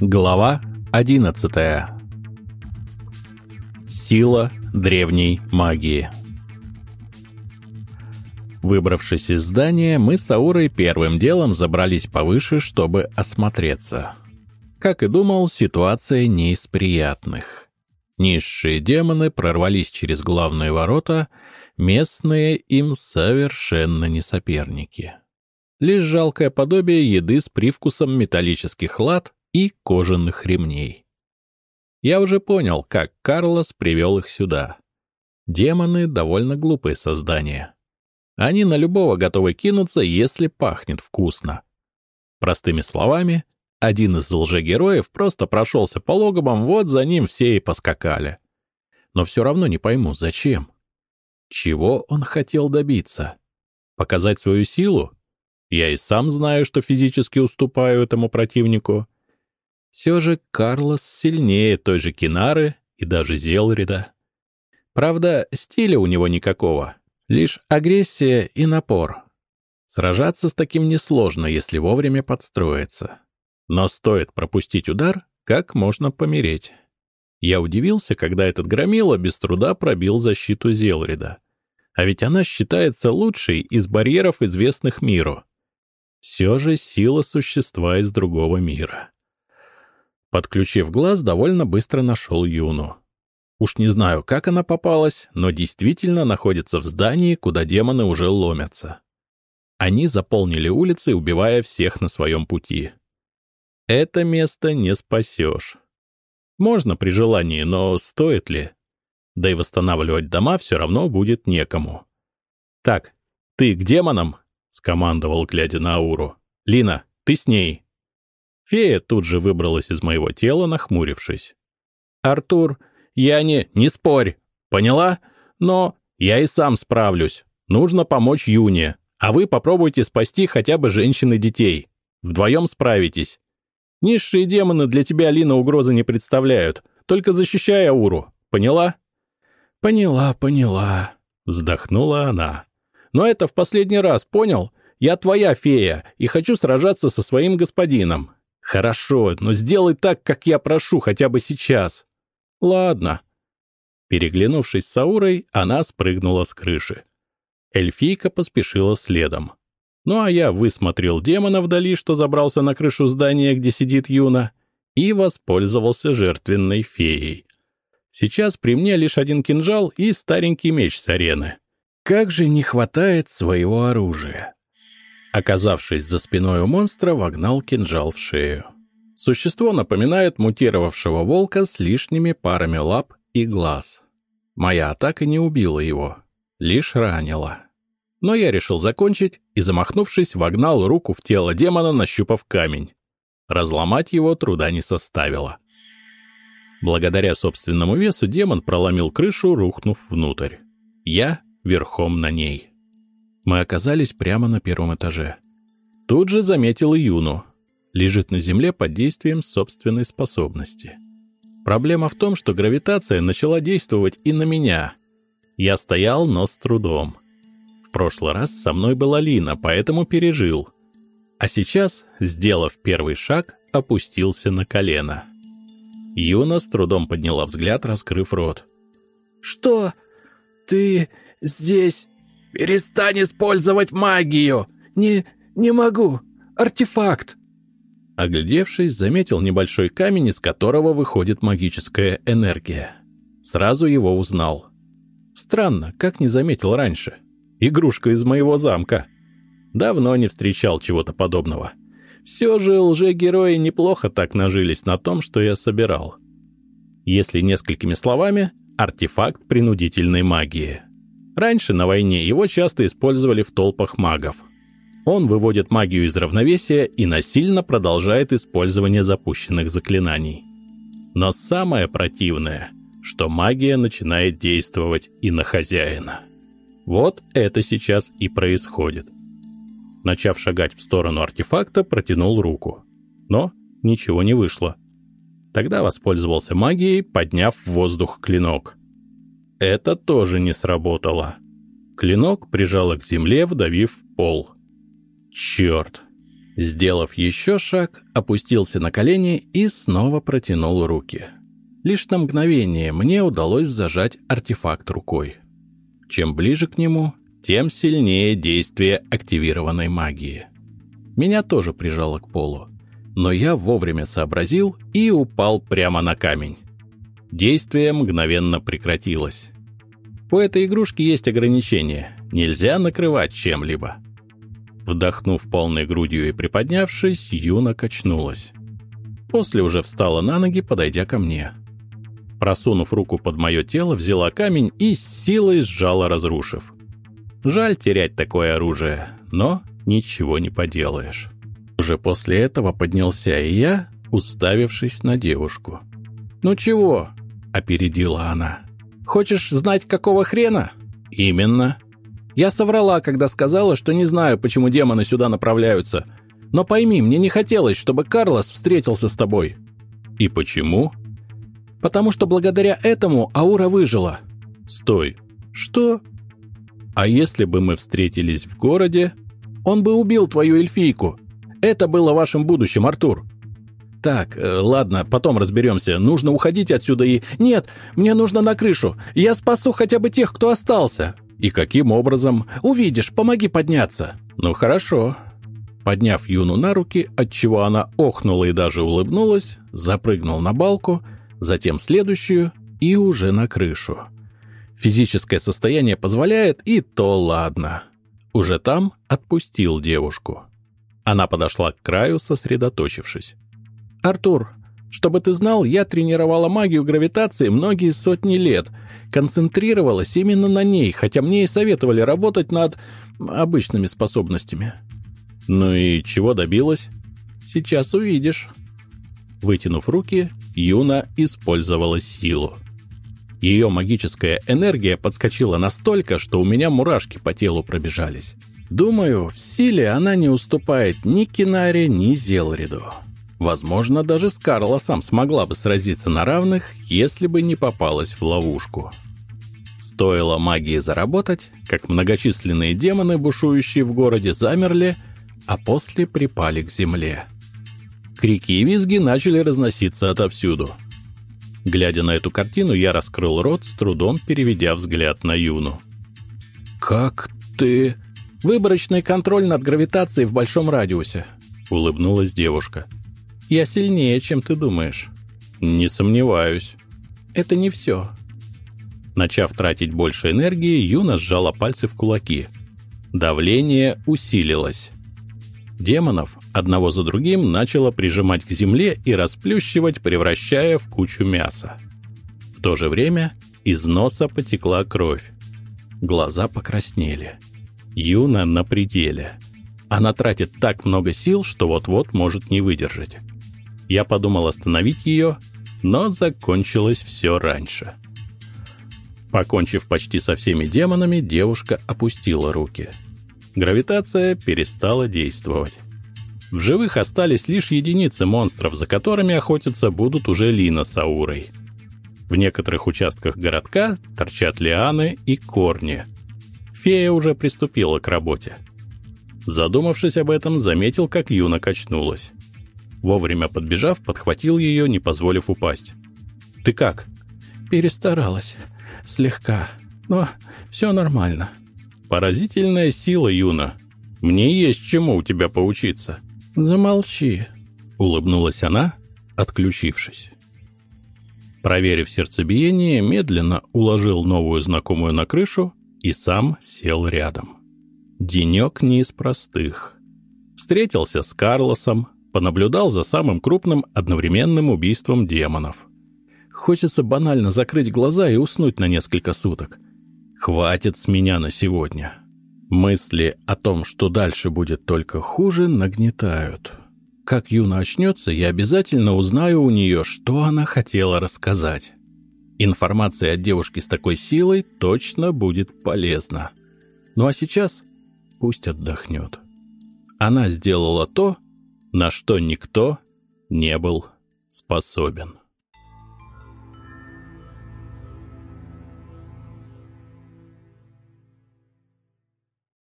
Глава 11. Сила древней магии. Выбравшись из здания, мы с Аурой первым делом забрались повыше, чтобы осмотреться. Как и думал, ситуация не из приятных. Низшие демоны прорвались через главные ворота, местные им совершенно не соперники. Лишь жалкое подобие еды с привкусом металлических лад и кожаных ремней. Я уже понял, как Карлос привел их сюда. Демоны — довольно глупые создания. Они на любого готовы кинуться, если пахнет вкусно. Простыми словами, один из лжегероев просто прошелся по логовам, вот за ним все и поскакали. Но все равно не пойму, зачем? Чего он хотел добиться? Показать свою силу? Я и сам знаю, что физически уступаю этому противнику. Все же Карлос сильнее той же Кинары и даже Зелрида. Правда, стиля у него никакого, лишь агрессия и напор. Сражаться с таким несложно, если вовремя подстроиться. Но стоит пропустить удар, как можно помереть. Я удивился, когда этот громила без труда пробил защиту Зелрида. А ведь она считается лучшей из барьеров, известных миру. Все же сила существа из другого мира. Подключив глаз, довольно быстро нашел Юну. Уж не знаю, как она попалась, но действительно находится в здании, куда демоны уже ломятся. Они заполнили улицы, убивая всех на своем пути. Это место не спасешь. Можно при желании, но стоит ли? Да и восстанавливать дома все равно будет некому. «Так, ты к демонам?» — скомандовал, глядя на Ауру. «Лина, ты с ней!» Фея тут же выбралась из моего тела, нахмурившись. «Артур, я не... Не спорь! Поняла? Но я и сам справлюсь. Нужно помочь Юне, а вы попробуйте спасти хотя бы женщин и детей. Вдвоем справитесь. Низшие демоны для тебя, Лина, угрозы не представляют. Только защищай Ауру. Поняла?» «Поняла, поняла», — вздохнула она. «Но это в последний раз, понял? Я твоя фея и хочу сражаться со своим господином. «Хорошо, но сделай так, как я прошу, хотя бы сейчас». «Ладно». Переглянувшись с Аурой, она спрыгнула с крыши. Эльфийка поспешила следом. Ну а я высмотрел демона вдали, что забрался на крышу здания, где сидит Юна, и воспользовался жертвенной феей. Сейчас при мне лишь один кинжал и старенький меч с арены. Как же не хватает своего оружия. Оказавшись за спиной у монстра, вогнал кинжал в шею. Существо напоминает мутировавшего волка с лишними парами лап и глаз. Моя атака не убила его, лишь ранила. Но я решил закончить и, замахнувшись, вогнал руку в тело демона, нащупав камень. Разломать его труда не составило. Благодаря собственному весу демон проломил крышу, рухнув внутрь. Я верхом на ней. Мы оказались прямо на первом этаже. Тут же заметил Юну. Лежит на земле под действием собственной способности. Проблема в том, что гравитация начала действовать и на меня. Я стоял, но с трудом. В прошлый раз со мной была Лина, поэтому пережил. А сейчас, сделав первый шаг, опустился на колено. Юна с трудом подняла взгляд, раскрыв рот. «Что? Ты здесь «Перестань использовать магию! Не... не могу! Артефакт!» Оглядевшись, заметил небольшой камень, из которого выходит магическая энергия. Сразу его узнал. Странно, как не заметил раньше. Игрушка из моего замка. Давно не встречал чего-то подобного. Все же лже-герои неплохо так нажились на том, что я собирал. Если несколькими словами, артефакт принудительной магии. Раньше на войне его часто использовали в толпах магов. Он выводит магию из равновесия и насильно продолжает использование запущенных заклинаний. Но самое противное, что магия начинает действовать и на хозяина. Вот это сейчас и происходит. Начав шагать в сторону артефакта, протянул руку. Но ничего не вышло. Тогда воспользовался магией, подняв в воздух клинок. Это тоже не сработало. Клинок прижало к земле, вдавив в пол. Черт! Сделав еще шаг, опустился на колени и снова протянул руки. Лишь на мгновение мне удалось зажать артефакт рукой. Чем ближе к нему, тем сильнее действие активированной магии. Меня тоже прижало к полу, но я вовремя сообразил и упал прямо на камень. Действие мгновенно прекратилось. У этой игрушки есть ограничения. Нельзя накрывать чем-либо. Вдохнув полной грудью и приподнявшись, Юна качнулась. После уже встала на ноги, подойдя ко мне. Просунув руку под мое тело, взяла камень и с силой сжала, разрушив. Жаль терять такое оружие, но ничего не поделаешь. Уже после этого поднялся и я, уставившись на девушку. «Ну чего?» — опередила она. «Хочешь знать, какого хрена?» «Именно», я соврала, когда сказала, что не знаю, почему демоны сюда направляются. Но пойми, мне не хотелось, чтобы Карлос встретился с тобой». «И почему?» «Потому что благодаря этому Аура выжила». «Стой. Что?» «А если бы мы встретились в городе?» «Он бы убил твою эльфийку. Это было вашим будущим, Артур». «Так, э, ладно, потом разберемся. Нужно уходить отсюда и...» «Нет, мне нужно на крышу. Я спасу хотя бы тех, кто остался». И каким образом? Увидишь, помоги подняться. Ну хорошо. Подняв Юну на руки, отчего она охнула и даже улыбнулась, запрыгнул на балку, затем следующую и уже на крышу. Физическое состояние позволяет, и то ладно. Уже там отпустил девушку. Она подошла к краю, сосредоточившись. «Артур, чтобы ты знал, я тренировала магию гравитации многие сотни лет — концентрировалась именно на ней, хотя мне и советовали работать над обычными способностями. Ну и чего добилась? Сейчас увидишь. Вытянув руки, Юна использовала силу. Ее магическая энергия подскочила настолько, что у меня мурашки по телу пробежались. Думаю, в силе она не уступает ни Кинаре, ни Зелриду. Возможно, даже с Карлосом смогла бы сразиться на равных, если бы не попалась в ловушку. Стоило магии заработать, как многочисленные демоны, бушующие в городе, замерли, а после припали к земле. Крики и визги начали разноситься отовсюду. Глядя на эту картину, я раскрыл рот, с трудом переведя взгляд на Юну. «Как ты...» «Выборочный контроль над гравитацией в большом радиусе», — улыбнулась девушка. Я сильнее, чем ты думаешь. Не сомневаюсь. Это не все. Начав тратить больше энергии, Юна сжала пальцы в кулаки. Давление усилилось. Демонов одного за другим начало прижимать к земле и расплющивать, превращая в кучу мяса. В то же время из носа потекла кровь. Глаза покраснели. Юна на пределе. Она тратит так много сил, что вот-вот может не выдержать. Я подумал остановить ее, но закончилось все раньше. Покончив почти со всеми демонами, девушка опустила руки. Гравитация перестала действовать. В живых остались лишь единицы монстров, за которыми охотиться будут уже Лина с Аурой. В некоторых участках городка торчат лианы и корни. Фея уже приступила к работе. Задумавшись об этом, заметил, как Юна качнулась. Вовремя подбежав, подхватил ее, не позволив упасть. «Ты как?» «Перестаралась. Слегка. Но все нормально». «Поразительная сила, Юна. Мне есть чему у тебя поучиться». «Замолчи», — улыбнулась она, отключившись. Проверив сердцебиение, медленно уложил новую знакомую на крышу и сам сел рядом. Денек не из простых. Встретился с Карлосом, понаблюдал за самым крупным одновременным убийством демонов. Хочется банально закрыть глаза и уснуть на несколько суток. Хватит с меня на сегодня. Мысли о том, что дальше будет только хуже, нагнетают. Как Юна очнется, я обязательно узнаю у нее, что она хотела рассказать. Информация от девушки с такой силой точно будет полезна. Ну а сейчас пусть отдохнет. Она сделала то, на что никто не был способен.